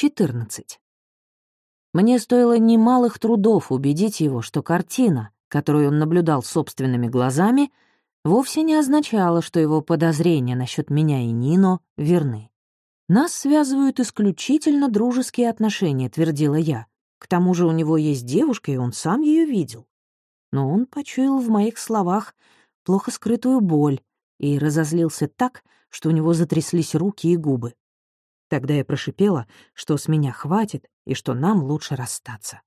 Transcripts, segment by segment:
14. Мне стоило немалых трудов убедить его, что картина, которую он наблюдал собственными глазами, вовсе не означала, что его подозрения насчет меня и Нино верны. «Нас связывают исключительно дружеские отношения», — твердила я. «К тому же у него есть девушка, и он сам ее видел». Но он почуял в моих словах плохо скрытую боль и разозлился так, что у него затряслись руки и губы. Тогда я прошипела, что с меня хватит и что нам лучше расстаться.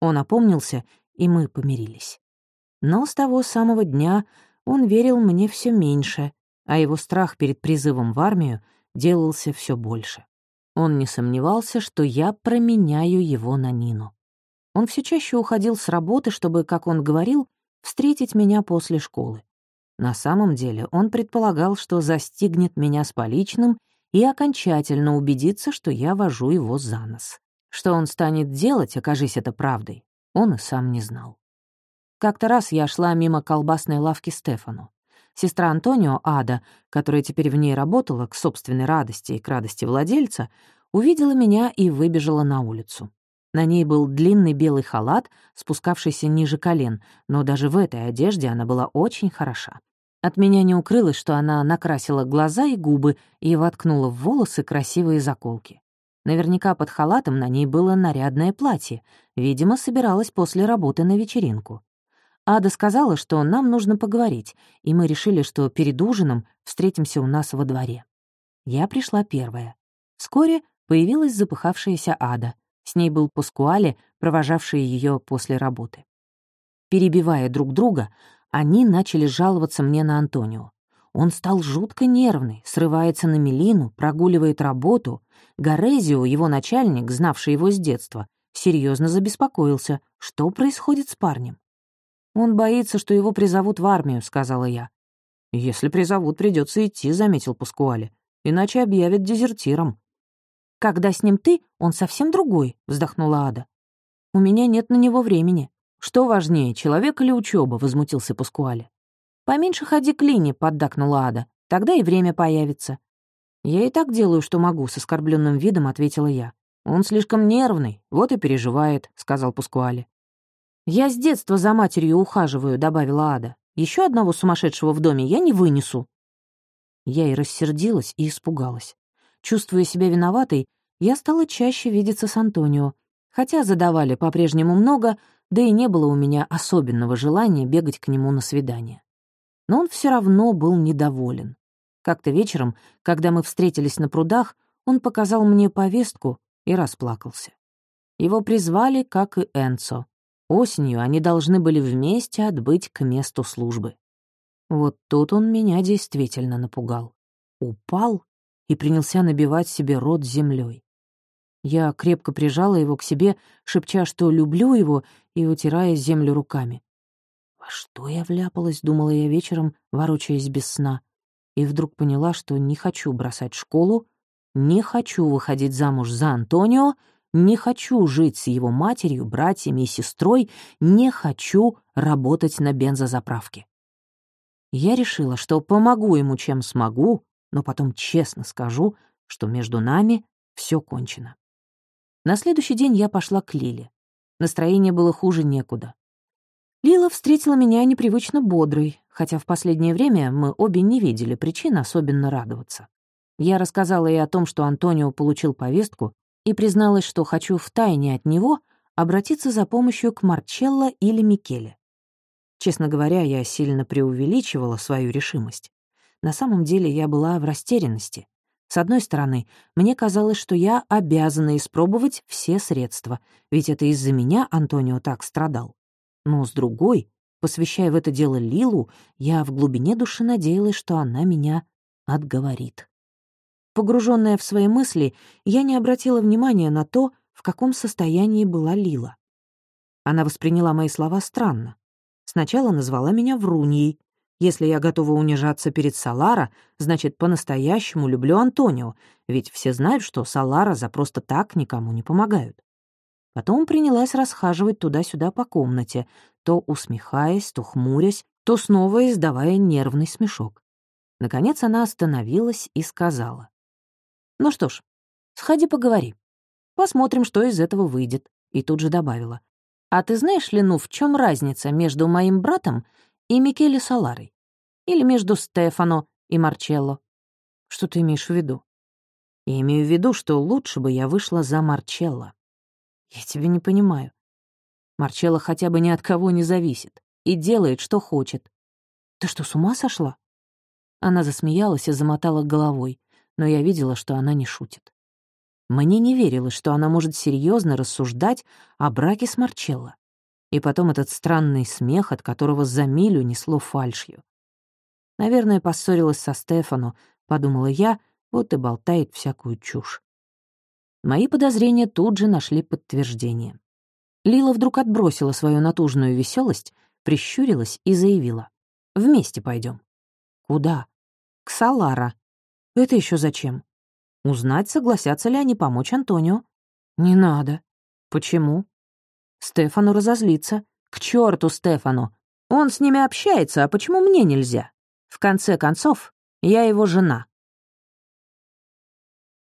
Он опомнился, и мы помирились. Но с того самого дня он верил мне все меньше, а его страх перед призывом в армию делался все больше. Он не сомневался, что я променяю его на Нину. Он все чаще уходил с работы, чтобы, как он говорил, встретить меня после школы. На самом деле он предполагал, что застигнет меня с поличным и окончательно убедится, что я вожу его за нос. Что он станет делать, окажись это правдой, он и сам не знал. Как-то раз я шла мимо колбасной лавки Стефану. Сестра Антонио, Ада, которая теперь в ней работала к собственной радости и к радости владельца, увидела меня и выбежала на улицу. На ней был длинный белый халат, спускавшийся ниже колен, но даже в этой одежде она была очень хороша. От меня не укрылось, что она накрасила глаза и губы и воткнула в волосы красивые заколки. Наверняка под халатом на ней было нарядное платье, видимо, собиралась после работы на вечеринку. Ада сказала, что нам нужно поговорить, и мы решили, что перед ужином встретимся у нас во дворе. Я пришла первая. Вскоре появилась запыхавшаяся Ада. С ней был Паскуале, провожавший ее после работы. Перебивая друг друга, они начали жаловаться мне на Антонио. Он стал жутко нервный, срывается на Мелину, прогуливает работу. Горезио, его начальник, знавший его с детства, серьезно забеспокоился, что происходит с парнем. «Он боится, что его призовут в армию», — сказала я. «Если призовут, придется идти», — заметил Паскуале. «Иначе объявят дезертиром». «Когда с ним ты, он совсем другой», — вздохнула Ада. «У меня нет на него времени». «Что важнее, человек или учеба? возмутился Паскуале. «Поменьше ходи к Лине», — поддакнула Ада. «Тогда и время появится». «Я и так делаю, что могу», — с оскорбленным видом ответила я. «Он слишком нервный, вот и переживает», — сказал Паскуале. «Я с детства за матерью ухаживаю», — добавила Ада. Еще одного сумасшедшего в доме я не вынесу». Я и рассердилась, и испугалась. Чувствуя себя виноватой, я стала чаще видеться с Антонио, хотя задавали по-прежнему много, да и не было у меня особенного желания бегать к нему на свидание. Но он все равно был недоволен. Как-то вечером, когда мы встретились на прудах, он показал мне повестку и расплакался. Его призвали, как и Энцо. Осенью они должны были вместе отбыть к месту службы. Вот тут он меня действительно напугал. Упал и принялся набивать себе рот землей. Я крепко прижала его к себе, шепча, что люблю его, и утирая землю руками. «Во что я вляпалась?» — думала я вечером, ворочаясь без сна. И вдруг поняла, что не хочу бросать школу, не хочу выходить замуж за Антонио — не хочу жить с его матерью, братьями и сестрой, не хочу работать на бензозаправке. Я решила, что помогу ему, чем смогу, но потом честно скажу, что между нами все кончено. На следующий день я пошла к Лиле. Настроение было хуже некуда. Лила встретила меня непривычно бодрой, хотя в последнее время мы обе не видели причин особенно радоваться. Я рассказала ей о том, что Антонио получил повестку и призналась, что хочу втайне от него обратиться за помощью к Марчелло или Микеле. Честно говоря, я сильно преувеличивала свою решимость. На самом деле я была в растерянности. С одной стороны, мне казалось, что я обязана испробовать все средства, ведь это из-за меня Антонио так страдал. Но с другой, посвящая в это дело Лилу, я в глубине души надеялась, что она меня отговорит. Погруженная в свои мысли, я не обратила внимания на то, в каком состоянии была Лила. Она восприняла мои слова странно. Сначала назвала меня вруньей. Если я готова унижаться перед Салара, значит, по-настоящему люблю Антонио, ведь все знают, что Салара за просто так никому не помогают. Потом принялась расхаживать туда-сюда по комнате, то усмехаясь, то хмурясь, то снова издавая нервный смешок. Наконец она остановилась и сказала. Ну что ж, сходи поговори. Посмотрим, что из этого выйдет. И тут же добавила. А ты знаешь, Лену, в чем разница между моим братом и Микеле Саларой? Или между Стефано и Марчелло? Что ты имеешь в виду? Я имею в виду, что лучше бы я вышла за Марчелло. Я тебя не понимаю. Марчелло хотя бы ни от кого не зависит и делает, что хочет. Ты что, с ума сошла? Она засмеялась и замотала головой, но я видела, что она не шутит. Мне не верилось, что она может серьезно рассуждать о браке с Марчелло. И потом этот странный смех, от которого за милю несло фальшью. Наверное, поссорилась со Стефану, подумала я, вот и болтает всякую чушь. Мои подозрения тут же нашли подтверждение. Лила вдруг отбросила свою натужную веселость, прищурилась и заявила. «Вместе пойдем. «Куда?» «К Салара». «Это еще зачем?» «Узнать, согласятся ли они помочь Антонио». «Не надо». «Почему?» «Стефану разозлится». «К черту Стефану! Он с ними общается, а почему мне нельзя? В конце концов, я его жена».